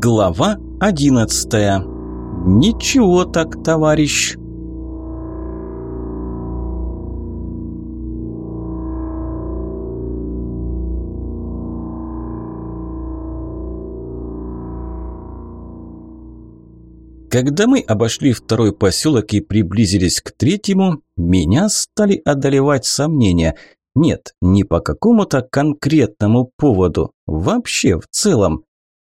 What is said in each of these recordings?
Глава одиннадцатая. Ничего так, товарищ. Когда мы обошли второй поселок и приблизились к третьему, меня стали одолевать сомнения. Нет, не по какому-то конкретному поводу, вообще в целом.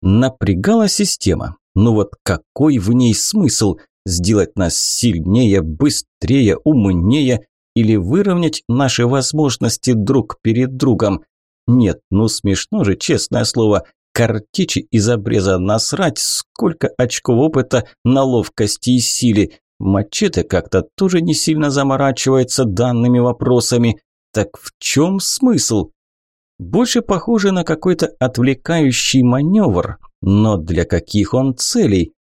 Напрягала система. Ну вот какой в ней смысл? Сделать нас сильнее, быстрее, умнее или выровнять наши возможности друг перед другом? Нет, ну смешно же, честное слово. Картечи из обреза насрать, сколько очков опыта на ловкости и силе. Мачете как-то тоже не сильно заморачивается данными вопросами. Так в чем смысл? Больше похоже на какой-то отвлекающий маневр, но для каких он целей?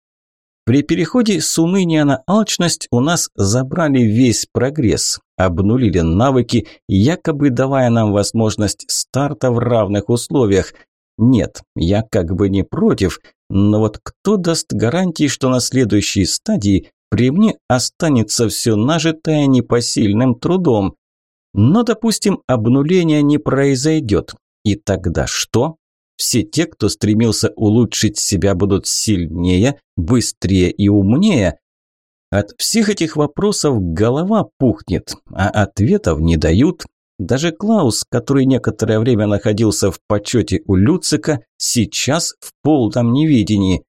При переходе с уныния на алчность у нас забрали весь прогресс, обнулили навыки, якобы давая нам возможность старта в равных условиях. Нет, я как бы не против, но вот кто даст гарантии, что на следующей стадии при мне останется все нажитое непосильным трудом? Но, допустим, обнуление не произойдет. И тогда что? Все те, кто стремился улучшить себя, будут сильнее, быстрее и умнее. От всех этих вопросов голова пухнет, а ответов не дают. Даже Клаус, который некоторое время находился в почете у Люцика, сейчас в полном неведении.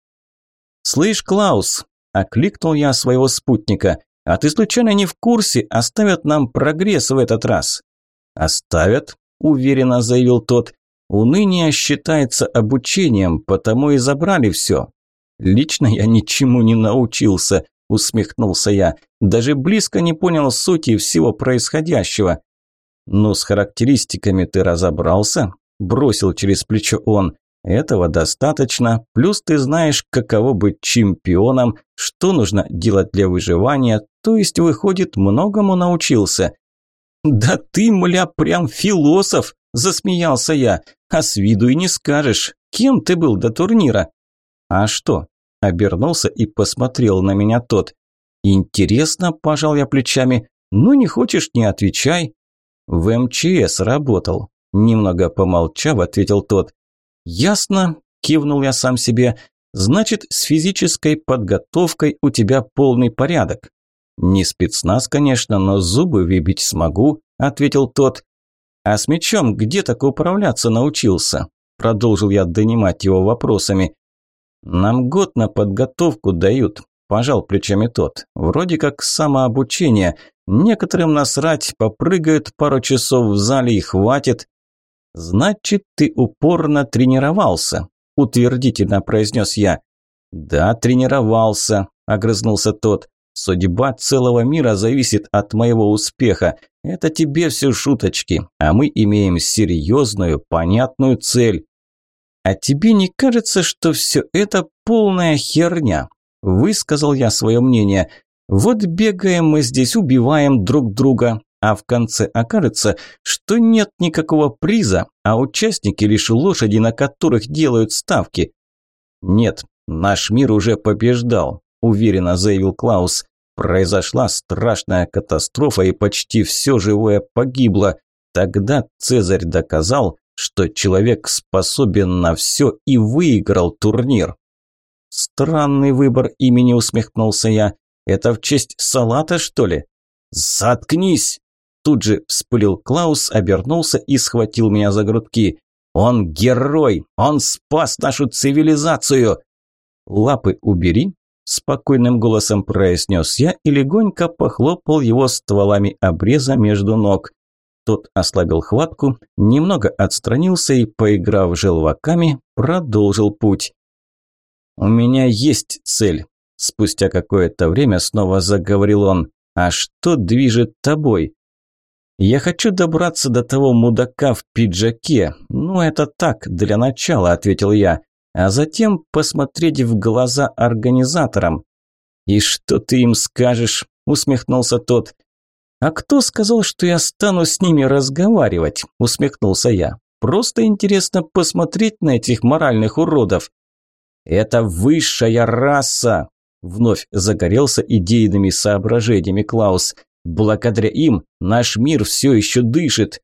«Слышь, Клаус!» – окликнул я своего спутника. А ты случайно не в курсе, оставят нам прогресс в этот раз? Оставят, уверенно заявил тот. Уныние считается обучением, потому и забрали все. Лично я ничему не научился, усмехнулся я. Даже близко не понял сути всего происходящего. Ну, с характеристиками ты разобрался? Бросил через плечо он. Этого достаточно, плюс ты знаешь, каково быть чемпионом, что нужно делать для выживания, то есть, выходит, многому научился. «Да ты, мля, прям философ!» – засмеялся я. «А с виду и не скажешь, кем ты был до турнира?» «А что?» – обернулся и посмотрел на меня тот. «Интересно», – пожал я плечами. «Ну, не хочешь – не отвечай». «В МЧС работал», – немного помолчав, ответил тот. «Ясно», – кивнул я сам себе. «Значит, с физической подготовкой у тебя полный порядок». «Не спецназ, конечно, но зубы выбить смогу», – ответил тот. «А с мечом где так управляться научился?» – продолжил я донимать его вопросами. «Нам год на подготовку дают», – пожал плечами тот. «Вроде как самообучение. Некоторым насрать, попрыгают пару часов в зале и хватит. «Значит, ты упорно тренировался», – утвердительно произнес я. «Да, тренировался», – огрызнулся тот. «Судьба целого мира зависит от моего успеха. Это тебе все шуточки, а мы имеем серьезную, понятную цель». «А тебе не кажется, что все это полная херня?» – высказал я свое мнение. «Вот бегаем мы здесь, убиваем друг друга, а в конце окажется, что нет никакого приза, а участники лишь лошади, на которых делают ставки. «Нет, наш мир уже побеждал», – уверенно заявил Клаус. «Произошла страшная катастрофа, и почти все живое погибло. Тогда Цезарь доказал, что человек способен на все и выиграл турнир». «Странный выбор имени», – усмехнулся я. «Это в честь салата, что ли?» «Заткнись!» Тут же вспылил Клаус, обернулся и схватил меня за грудки. «Он герой! Он спас нашу цивилизацию!» «Лапы убери!» – спокойным голосом произнес я и легонько похлопал его стволами обреза между ног. Тот ослабил хватку, немного отстранился и, поиграв желваками, продолжил путь. «У меня есть цель», – спустя какое-то время снова заговорил он. «А что движет тобой?» «Я хочу добраться до того мудака в пиджаке. Ну, это так, для начала», – ответил я. «А затем посмотреть в глаза организаторам». «И что ты им скажешь?» – усмехнулся тот. «А кто сказал, что я стану с ними разговаривать?» – усмехнулся я. «Просто интересно посмотреть на этих моральных уродов». Это высшая раса!» Вновь загорелся идейными соображениями Клаус. «Благодаря им наш мир все еще дышит.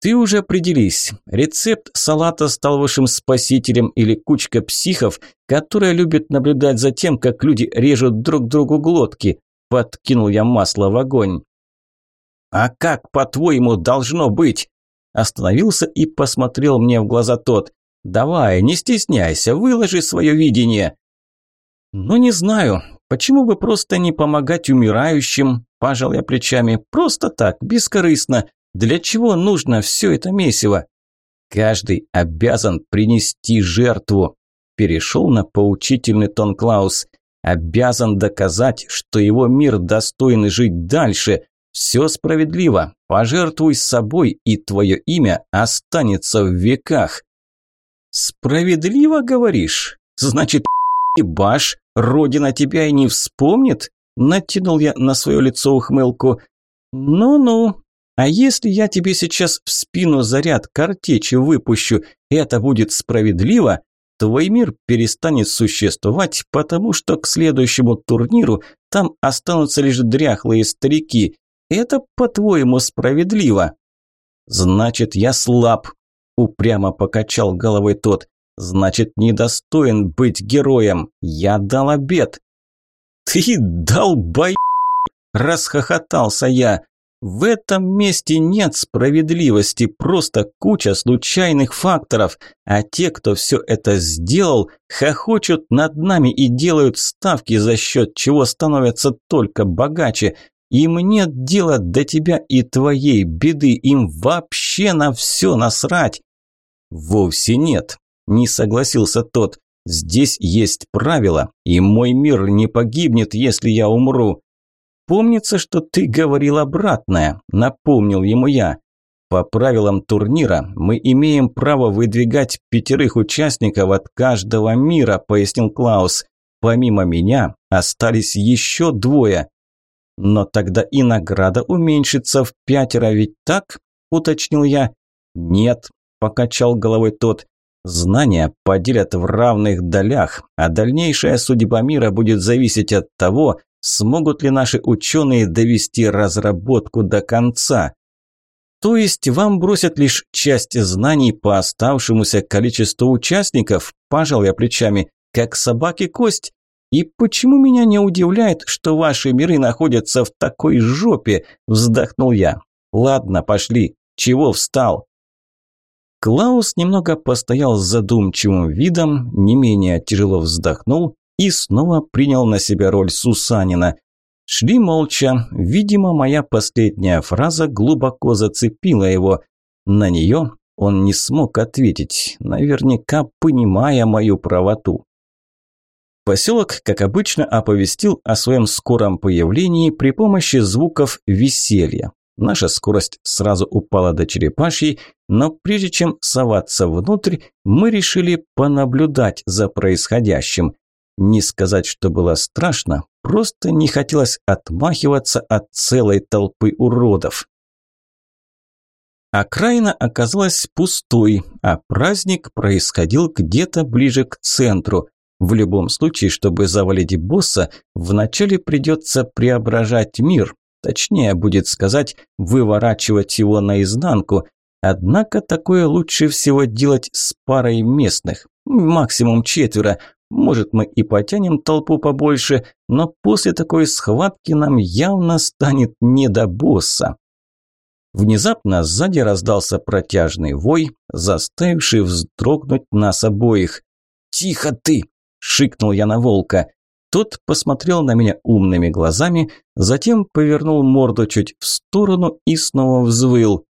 Ты уже определись, рецепт салата стал вашим спасителем или кучка психов, которая любит наблюдать за тем, как люди режут друг другу глотки. Подкинул я масло в огонь. А как, по-твоему, должно быть? Остановился и посмотрел мне в глаза тот. Давай, не стесняйся, выложи свое видение. Ну не знаю, почему бы просто не помогать умирающим? Пожал я плечами. Просто так, бескорыстно. Для чего нужно все это месиво? Каждый обязан принести жертву. Перешел на поучительный тон Клаус. Обязан доказать, что его мир достоин жить дальше. Все справедливо. Пожертвуй собой, и твое имя останется в веках. Справедливо говоришь? Значит, баш, родина тебя и не вспомнит? Натянул я на свое лицо ухмылку. Ну-ну, а если я тебе сейчас в спину заряд картечи выпущу, это будет справедливо? Твой мир перестанет существовать, потому что к следующему турниру там останутся лишь дряхлые старики. Это, по-твоему, справедливо? Значит, я слаб, упрямо покачал головой тот. Значит, недостоин быть героем. Я дал обед. Ты долбай... Расхохотался я. В этом месте нет справедливости, просто куча случайных факторов, а те, кто все это сделал, хохочут над нами и делают ставки, за счет чего становятся только богаче. Им нет дела до тебя и твоей беды, им вообще на все насрать. Вовсе нет, не согласился тот. Здесь есть правила, и мой мир не погибнет, если я умру. «Помнится, что ты говорил обратное», – напомнил ему я. «По правилам турнира мы имеем право выдвигать пятерых участников от каждого мира», – пояснил Клаус. «Помимо меня остались еще двое». «Но тогда и награда уменьшится в пятеро, ведь так?» – уточнил я. «Нет», – покачал головой тот. Знания поделят в равных долях, а дальнейшая судьба мира будет зависеть от того, смогут ли наши ученые довести разработку до конца. То есть вам бросят лишь часть знаний по оставшемуся количеству участников, пожал я плечами, как собаки кость. И почему меня не удивляет, что ваши миры находятся в такой жопе, вздохнул я. Ладно, пошли. Чего встал? Клаус немного постоял с задумчивым видом, не менее тяжело вздохнул и снова принял на себя роль Сусанина. Шли молча, видимо, моя последняя фраза глубоко зацепила его. На нее он не смог ответить, наверняка понимая мою правоту. Поселок, как обычно, оповестил о своем скором появлении при помощи звуков веселья. Наша скорость сразу упала до черепашьей, но прежде чем соваться внутрь, мы решили понаблюдать за происходящим. Не сказать, что было страшно, просто не хотелось отмахиваться от целой толпы уродов. Окраина оказалась пустой, а праздник происходил где-то ближе к центру. В любом случае, чтобы завалить босса, вначале придется преображать мир, точнее будет сказать, выворачивать его наизнанку. Однако такое лучше всего делать с парой местных, максимум четверо, может, мы и потянем толпу побольше, но после такой схватки нам явно станет не до босса. Внезапно сзади раздался протяжный вой, заставивший вздрогнуть нас обоих. «Тихо ты!» – шикнул я на волка. Тот посмотрел на меня умными глазами, затем повернул морду чуть в сторону и снова взвыл.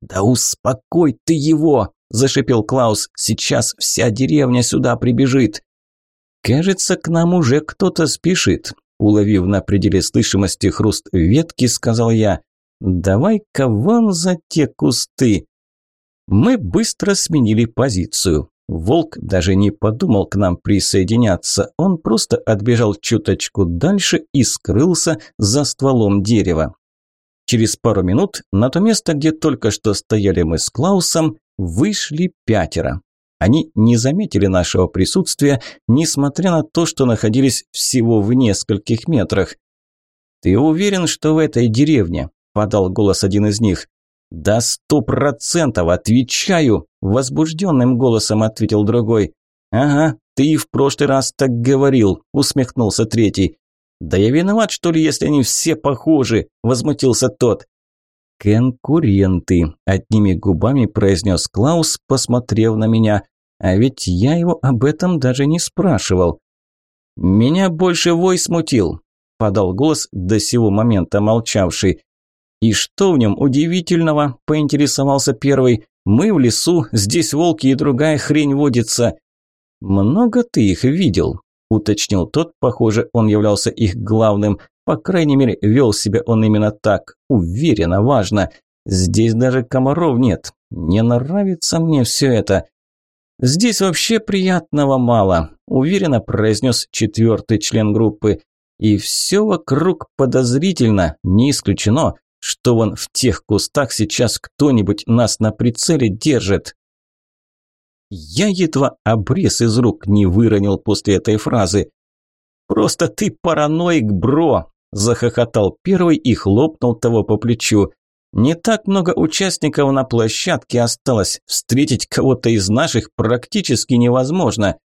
«Да успокой ты его!» – зашипел Клаус. «Сейчас вся деревня сюда прибежит!» «Кажется, к нам уже кто-то спешит», – уловив на пределе слышимости хруст ветки, сказал я. «Давай-ка вон за те кусты». Мы быстро сменили позицию. Волк даже не подумал к нам присоединяться, он просто отбежал чуточку дальше и скрылся за стволом дерева. Через пару минут на то место, где только что стояли мы с Клаусом, вышли пятеро. Они не заметили нашего присутствия, несмотря на то, что находились всего в нескольких метрах. «Ты уверен, что в этой деревне?» – подал голос один из них. «Да сто процентов, отвечаю!» – возбужденным голосом ответил другой. «Ага, ты и в прошлый раз так говорил», – усмехнулся третий. «Да я виноват, что ли, если они все похожи?» – возмутился тот. «Конкуренты», – одними губами произнес Клаус, посмотрев на меня. А ведь я его об этом даже не спрашивал. «Меня больше вой смутил», – подал голос до сего момента молчавший. «И что в нем удивительного?» – поинтересовался первый. «Мы в лесу, здесь волки и другая хрень водится». «Много ты их видел?» – уточнил тот. Похоже, он являлся их главным. По крайней мере, вел себя он именно так. Уверенно, важно. Здесь даже комаров нет. Не нравится мне все это. Здесь вообще приятного мало, уверенно произнес четвертый член группы. И все вокруг подозрительно, не исключено, что вон в тех кустах сейчас кто-нибудь нас на прицеле держит. Я едва обрез из рук не выронил после этой фразы. «Просто ты параноик, бро!» – захохотал первый и хлопнул того по плечу. «Не так много участников на площадке осталось. Встретить кого-то из наших практически невозможно».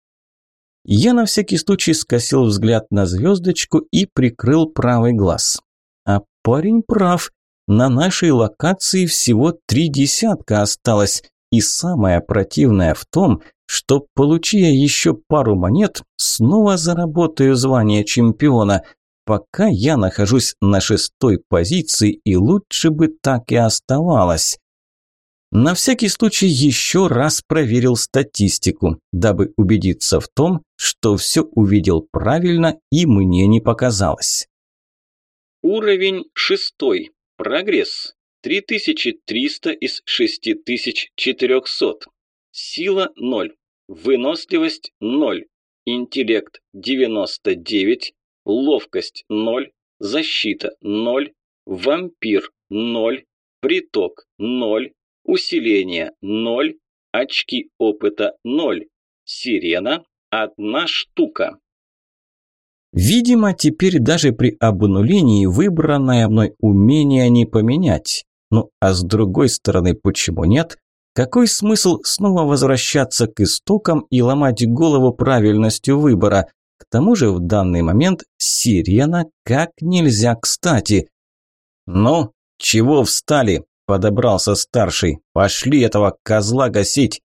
Я на всякий случай скосил взгляд на звездочку и прикрыл правый глаз. А парень прав. На нашей локации всего три десятка осталось. И самое противное в том, что, получая еще пару монет, снова заработаю звание чемпиона. Пока я нахожусь на шестой позиции, и лучше бы так и оставалось. На всякий случай еще раз проверил статистику, дабы убедиться в том, что все увидел правильно и мне не показалось. Уровень шестой. Прогресс. 3300 из 6400. Сила 0. Выносливость 0. Интеллект 99. Ловкость 0. Защита 0. Вампир 0. Приток 0. Усиление 0. Очки опыта 0. Сирена – одна штука. Видимо, теперь даже при обнулении выбранное мной умение не поменять. Ну а с другой стороны, почему нет? Какой смысл снова возвращаться к истокам и ломать голову правильностью выбора? К тому же в данный момент сирена как нельзя кстати. «Ну, чего встали?» – подобрался старший. «Пошли этого козла гасить!»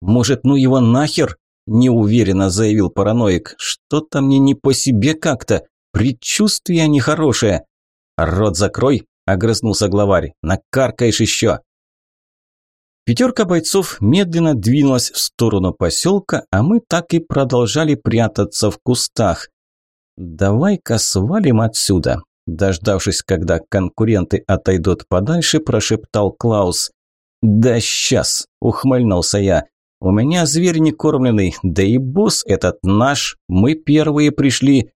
«Может, ну его нахер?» – неуверенно заявил параноик. «Что-то мне не по себе как-то. Предчувствие нехорошее». «Рот закрой!» огрызнулся главарь. «Накаркаешь еще!» Пятерка бойцов медленно двинулась в сторону поселка, а мы так и продолжали прятаться в кустах. «Давай-ка свалим отсюда!» Дождавшись, когда конкуренты отойдут подальше, прошептал Клаус. «Да сейчас!» – ухмыльнулся я. «У меня зверь не кормленный, да и босс этот наш, мы первые пришли».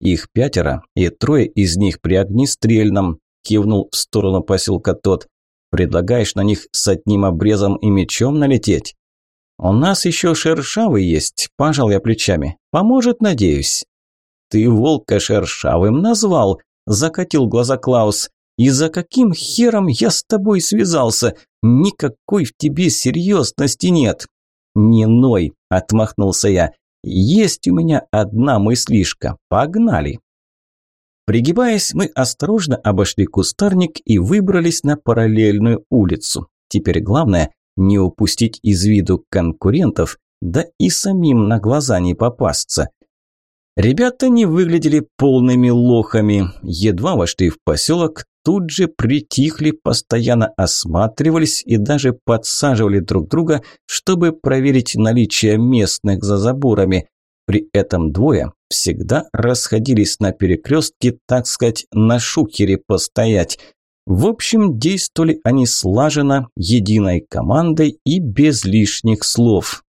Их пятеро, и трое из них при огнестрельном, кивнул в сторону поселка тот. Предлагаешь на них с одним обрезом и мечом налететь? У нас еще шершавый есть, пожал я плечами. Поможет, надеюсь. Ты волка шершавым назвал, закатил глаза Клаус. И за каким хером я с тобой связался? Никакой в тебе серьезности нет. Не ной, отмахнулся я. Есть у меня одна мыслишка. Погнали. Пригибаясь, мы осторожно обошли кустарник и выбрались на параллельную улицу. Теперь главное – не упустить из виду конкурентов, да и самим на глаза не попасться. Ребята не выглядели полными лохами. Едва вошли в поселок, тут же притихли, постоянно осматривались и даже подсаживали друг друга, чтобы проверить наличие местных за заборами. При этом двое всегда расходились на перекрестке, так сказать, на шухере постоять. В общем, действовали они слаженно, единой командой и без лишних слов.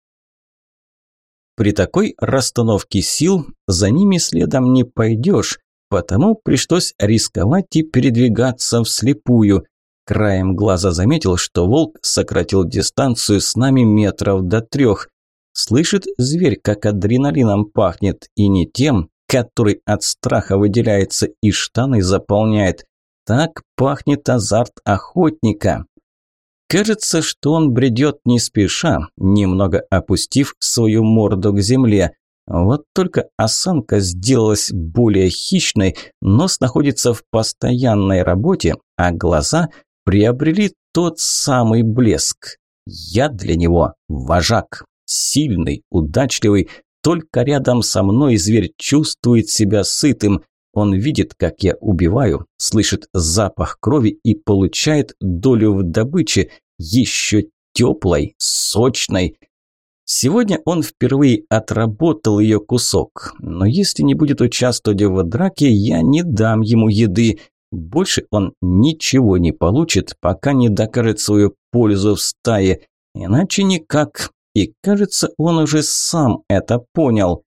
При такой расстановке сил за ними следом не пойдешь, потому пришлось рисковать и передвигаться вслепую. Краем глаза заметил, что волк сократил дистанцию с нами метров до трех. Слышит зверь, как адреналином пахнет, и не тем, который от страха выделяется и штаны заполняет. Так пахнет азарт охотника. Кажется, что он бредет не спеша, немного опустив свою морду к земле. Вот только осанка сделалась более хищной, нос находится в постоянной работе, а глаза приобрели тот самый блеск. Я для него вожак, сильный, удачливый, только рядом со мной зверь чувствует себя сытым. Он видит, как я убиваю, слышит запах крови и получает долю в добыче, еще теплой, сочной. Сегодня он впервые отработал ее кусок, но если не будет участвовать в драке, я не дам ему еды. Больше он ничего не получит, пока не докажет свою пользу в стае, иначе никак. И кажется, он уже сам это понял.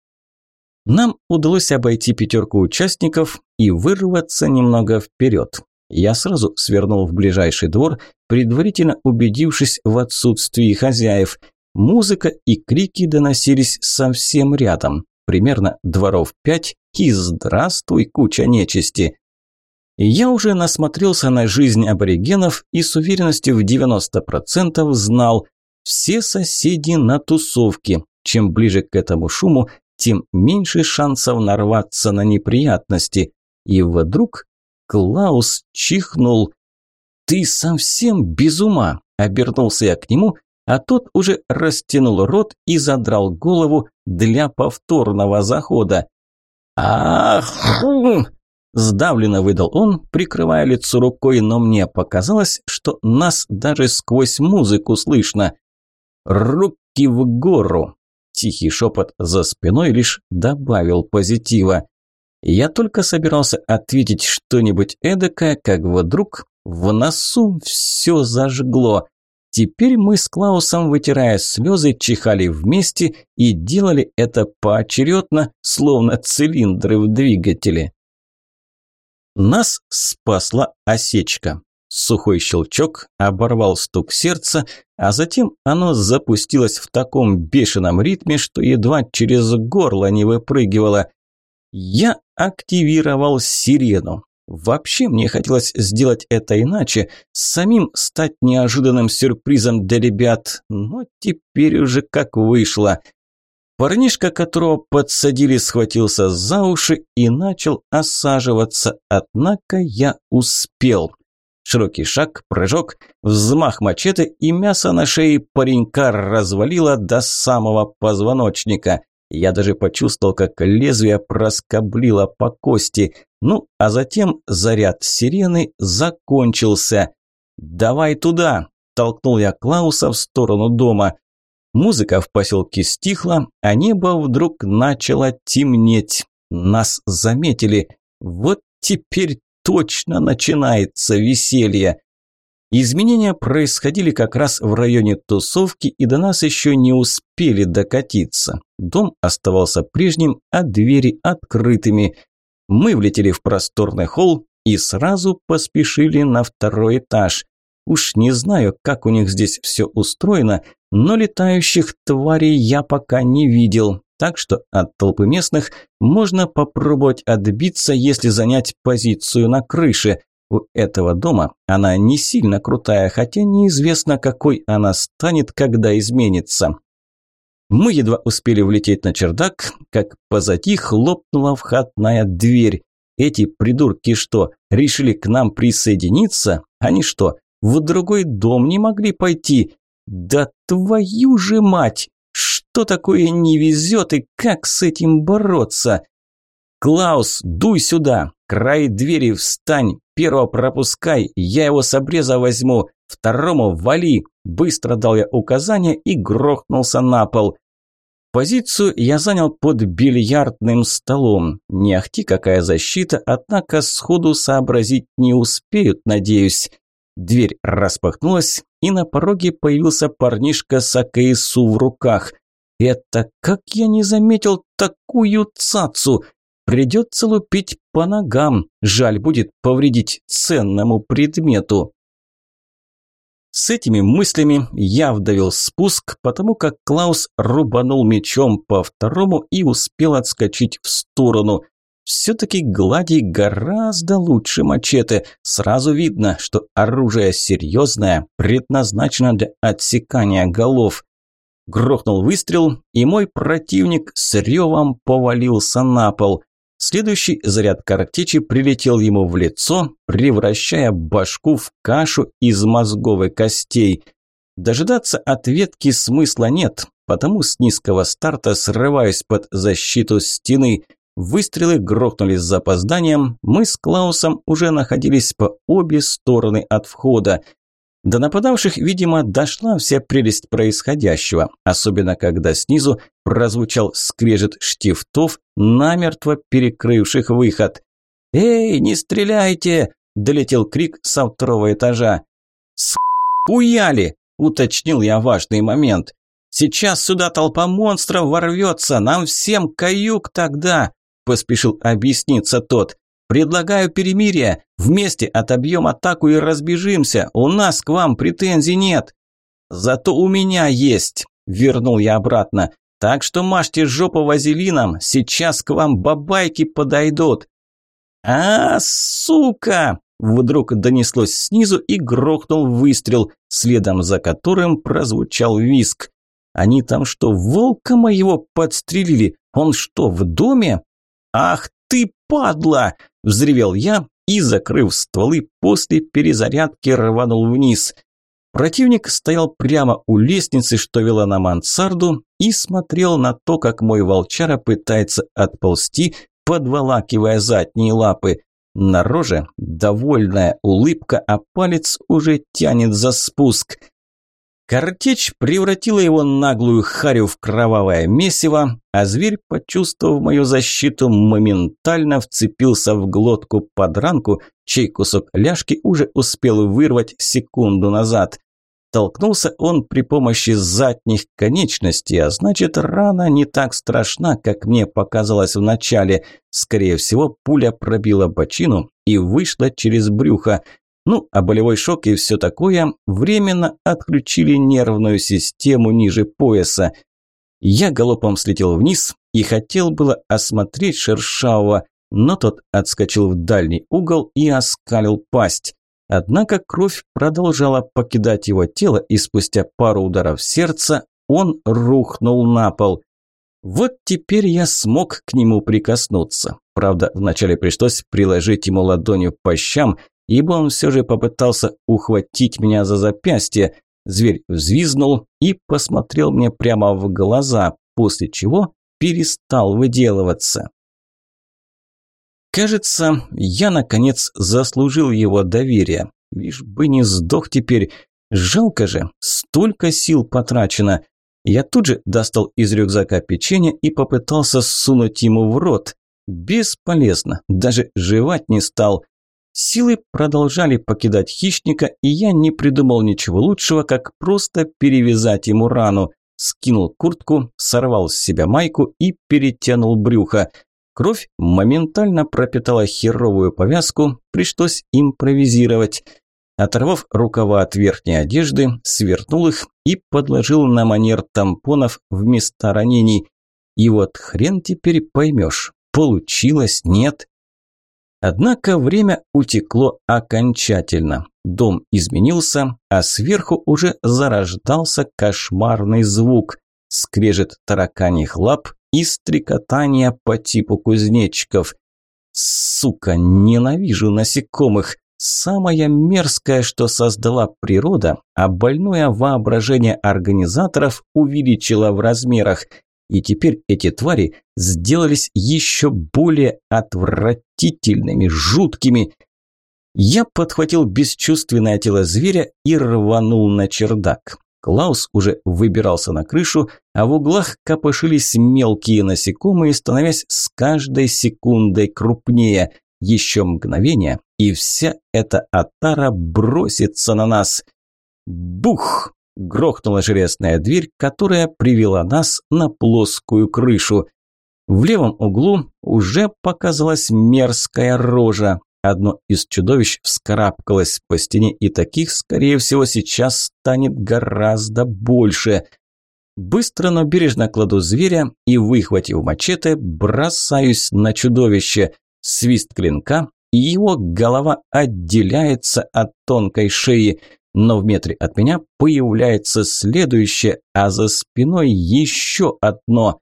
Нам удалось обойти пятерку участников и вырваться немного вперед. Я сразу свернул в ближайший двор, предварительно убедившись в отсутствии хозяев. Музыка и крики доносились совсем рядом, примерно дворов пять, и здравствуй, куча нечисти. Я уже насмотрелся на жизнь аборигенов и с уверенностью в 90% знал, все соседи на тусовке. Чем ближе к этому шуму, тем меньше шансов нарваться на неприятности. И вдруг Клаус чихнул. «Ты совсем без ума!» – обернулся я к нему, а тот уже растянул рот и задрал голову для повторного захода. «Ах!» – сдавленно выдал он, прикрывая лицо рукой, но мне показалось, что нас даже сквозь музыку слышно. «Руки в гору!» Тихий шепот за спиной лишь добавил позитива. Я только собирался ответить что-нибудь эдакое, как вдруг в носу все зажгло. Теперь мы с Клаусом, вытирая слезы, чихали вместе и делали это поочередно, словно цилиндры в двигателе. Нас спасла осечка. Сухой щелчок оборвал стук сердца, а затем оно запустилось в таком бешеном ритме, что едва через горло не выпрыгивало. Я активировал сирену. Вообще мне хотелось сделать это иначе, самим стать неожиданным сюрпризом для ребят, но теперь уже как вышло. Парнишка, которого подсадили, схватился за уши и начал осаживаться, однако я успел. Широкий шаг, прыжок, взмах мачете и мясо на шее паренька развалило до самого позвоночника. Я даже почувствовал, как лезвие проскоблило по кости. Ну, а затем заряд сирены закончился. «Давай туда!» – толкнул я Клауса в сторону дома. Музыка в поселке стихла, а небо вдруг начало темнеть. Нас заметили. Вот теперь точно начинается веселье. Изменения происходили как раз в районе тусовки и до нас еще не успели докатиться. Дом оставался прежним, а двери открытыми. Мы влетели в просторный холл и сразу поспешили на второй этаж. Уж не знаю, как у них здесь все устроено, но летающих тварей я пока не видел, так что от толпы местных можно попробовать отбиться, если занять позицию на крыше. У этого дома она не сильно крутая, хотя неизвестно, какой она станет, когда изменится. Мы едва успели влететь на чердак, как позади хлопнула входная дверь. Эти придурки что, решили к нам присоединиться? Они что, в другой дом не могли пойти? Да твою же мать! Что такое не везет и как с этим бороться? Клаус, дуй сюда, край двери встань, первого пропускай, я его с обреза возьму, второму вали. Быстро дал я указание и грохнулся на пол. Позицию я занял под бильярдным столом. Не ахти какая защита, однако сходу сообразить не успеют, надеюсь. Дверь распахнулась, и на пороге появился парнишка с АКСУ в руках. Это как я не заметил такую цацу? Придется лупить по ногам. Жаль будет повредить ценному предмету. С этими мыслями я вдавил спуск, потому как Клаус рубанул мечом по второму и успел отскочить в сторону. Все-таки гладий гораздо лучше мачете. Сразу видно, что оружие серьезное, предназначено для отсекания голов. Грохнул выстрел, и мой противник с ревом повалился на пол. Следующий заряд картечи прилетел ему в лицо, превращая башку в кашу из мозговой костей. Дожидаться ответки смысла нет, потому с низкого старта срываюсь под защиту стены. Выстрелы грохнули с запозданием, мы с Клаусом уже находились по обе стороны от входа. До нападавших, видимо, дошла вся прелесть происходящего, особенно когда снизу прозвучал скрежет штифтов, намертво перекрывших выход. «Эй, не стреляйте!» – долетел крик со второго этажа. «Схуяли!» – уточнил я важный момент. «Сейчас сюда толпа монстров ворвется, нам всем каюк тогда!» – поспешил объясниться тот. Предлагаю перемирие. Вместе отобьем атаку и разбежимся. У нас к вам претензий нет. Зато у меня есть. Вернул я обратно. Так что мажьте жопу вазелином. Сейчас к вам бабайки подойдут. А, сука! Вдруг донеслось снизу и грохнул выстрел, следом за которым прозвучал виск. Они там что, волка моего подстрелили? Он что, в доме? Ах ты, падла! Взревел я и, закрыв стволы, после перезарядки рванул вниз. Противник стоял прямо у лестницы, что вела на мансарду, и смотрел на то, как мой волчара пытается отползти, подволакивая задние лапы. На роже довольная улыбка, а палец уже тянет за спуск. Картечь превратила его наглую харю в кровавое месиво, а зверь, почувствовав мою защиту, моментально вцепился в глотку подранку, чей кусок ляжки уже успел вырвать секунду назад. Толкнулся он при помощи задних конечностей, а значит, рана не так страшна, как мне показалось вначале. Скорее всего, пуля пробила бочину и вышла через брюхо. Ну, а болевой шок и все такое временно отключили нервную систему ниже пояса. Я галопом слетел вниз и хотел было осмотреть Шершавого, но тот отскочил в дальний угол и оскалил пасть. Однако кровь продолжала покидать его тело, и спустя пару ударов сердца он рухнул на пол. Вот теперь я смог к нему прикоснуться. Правда, вначале пришлось приложить ему ладонью по щам, ибо он все же попытался ухватить меня за запястье. Зверь взвизнул и посмотрел мне прямо в глаза, после чего перестал выделываться. Кажется, я, наконец, заслужил его доверие. Лишь бы не сдох теперь. Жалко же, столько сил потрачено. Я тут же достал из рюкзака печенье и попытался сунуть ему в рот. Бесполезно, даже жевать не стал. Силы продолжали покидать хищника, и я не придумал ничего лучшего, как просто перевязать ему рану. Скинул куртку, сорвал с себя майку и перетянул брюхо. Кровь моментально пропитала херовую повязку, пришлось импровизировать. Оторвав рукава от верхней одежды, свернул их и подложил на манер тампонов вместо ранений. И вот хрен теперь поймешь, получилось, нет. Однако время утекло окончательно. Дом изменился, а сверху уже зарождался кошмарный звук. Скрежет тараканьих лап и стрекотание по типу кузнечиков. Сука, ненавижу насекомых. Самое мерзкое, что создала природа, а больное воображение организаторов увеличило в размерах – и теперь эти твари сделались еще более отвратительными, жуткими. Я подхватил бесчувственное тело зверя и рванул на чердак. Клаус уже выбирался на крышу, а в углах копошились мелкие насекомые, становясь с каждой секундой крупнее. Еще мгновение, и вся эта отара бросится на нас. Бух! Грохнула железная дверь, которая привела нас на плоскую крышу. В левом углу уже показалась мерзкая рожа. Одно из чудовищ вскарабкалось по стене, и таких, скорее всего, сейчас станет гораздо больше. Быстро, но бережно кладу зверя и, выхватив мачете, бросаюсь на чудовище. Свист клинка, и его голова отделяется от тонкой шеи. Но в метре от меня появляется следующее, а за спиной еще одно.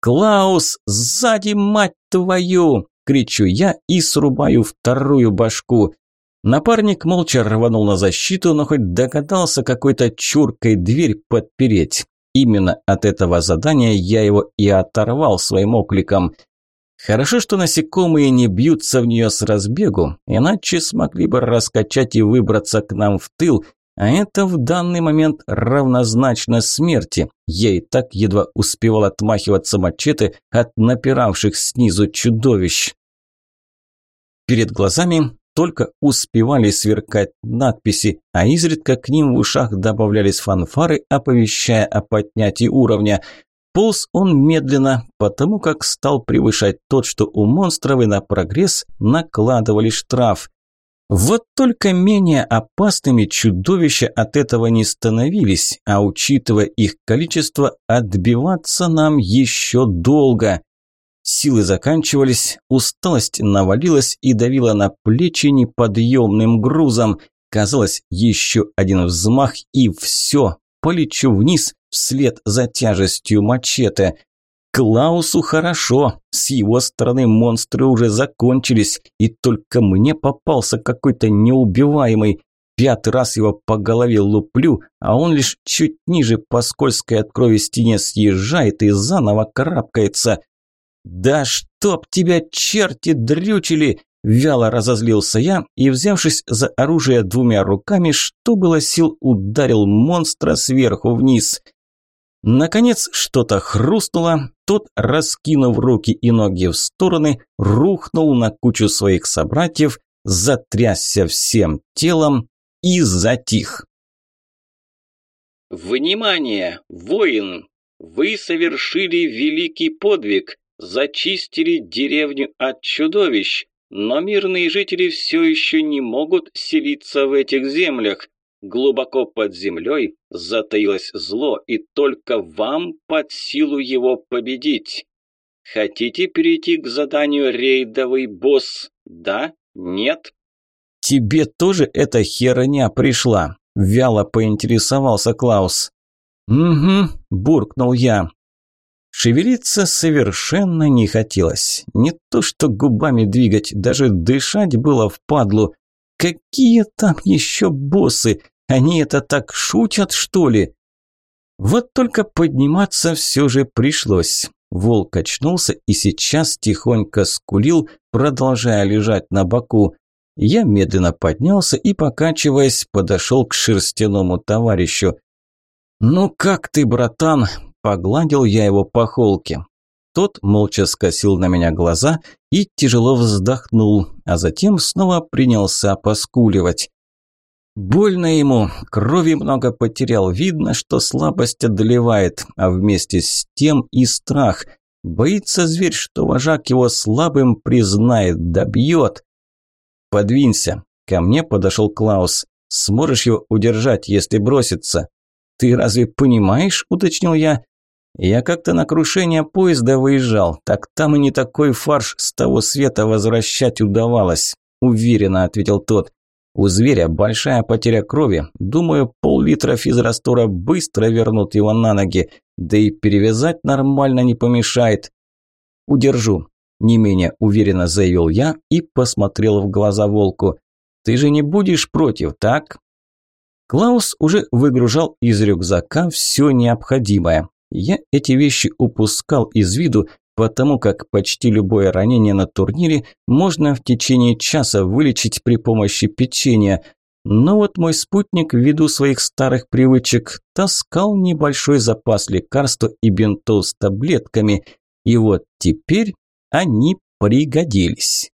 «Клаус, сзади, мать твою!» – кричу я и срубаю вторую башку. Напарник молча рванул на защиту, но хоть догадался какой-то чуркой дверь подпереть. Именно от этого задания я его и оторвал своим окликом. Хорошо, что насекомые не бьются в нее с разбегу, иначе смогли бы раскачать и выбраться к нам в тыл, а это в данный момент равнозначно смерти. И так едва успевал отмахиваться мачете от напиравших снизу чудовищ. Перед глазами только успевали сверкать надписи, а изредка к ним в ушах добавлялись фанфары, оповещая о поднятии уровня. Полз он медленно, потому как стал превышать тот, что у монстров и на прогресс накладывали штраф. Вот только менее опасными чудовища от этого не становились, а учитывая их количество, отбиваться нам еще долго. Силы заканчивались, усталость навалилась и давила на плечи неподъемным грузом. Казалось, еще один взмах и все, полечу вниз вслед за тяжестью мачете. Клаусу хорошо, с его стороны монстры уже закончились, и только мне попался какой-то неубиваемый. Пятый раз его по голове луплю, а он лишь чуть ниже по скользкой от крови стене съезжает и заново карабкается. «Да чтоб тебя черти дрючили!» Вяло разозлился я и, взявшись за оружие двумя руками, что было сил, ударил монстра сверху вниз – Наконец что-то хрустнуло, тот, раскинув руки и ноги в стороны, рухнул на кучу своих собратьев, затрясся всем телом и затих. «Внимание, воин! Вы совершили великий подвиг, зачистили деревню от чудовищ, но мирные жители все еще не могут селиться в этих землях. Глубоко под землей затаилось зло, и только вам под силу его победить. Хотите перейти к заданию рейдовый босс? Да? Нет? Тебе тоже эта херня пришла? Вяло поинтересовался Клаус. Угу, буркнул я. Шевелиться совершенно не хотелось. Не то что губами двигать, даже дышать было впадлу. Какие там еще боссы? Они это так шутят, что ли? Вот только подниматься все же пришлось. Волк очнулся и сейчас тихонько скулил, продолжая лежать на боку. Я медленно поднялся и, покачиваясь, подошел к шерстяному товарищу. «Ну как ты, братан?» – погладил я его по холке. Тот молча скосил на меня глаза и тяжело вздохнул, а затем снова принялся поскуливать. Больно ему, крови много потерял, видно, что слабость одолевает, а вместе с тем и страх. Боится зверь, что вожак его слабым признает, добьет. «Подвинься», – ко мне подошел Клаус. «Сможешь его удержать, если бросится?» «Ты разве понимаешь?» – уточнил я. «Я как-то на крушение поезда выезжал, так там и не такой фарш с того света возвращать удавалось», – уверенно ответил тот. У зверя большая потеря крови. Думаю, пол-литра физраствора быстро вернут его на ноги. Да и перевязать нормально не помешает. Удержу. Не менее уверенно заявил я и посмотрел в глаза волку. Ты же не будешь против, так? Клаус уже выгружал из рюкзака все необходимое. Я эти вещи упускал из виду, потому как почти любое ранение на турнире можно в течение часа вылечить при помощи печенья. Но вот мой спутник, ввиду своих старых привычек, таскал небольшой запас лекарства и бинтов с таблетками. И вот теперь они пригодились.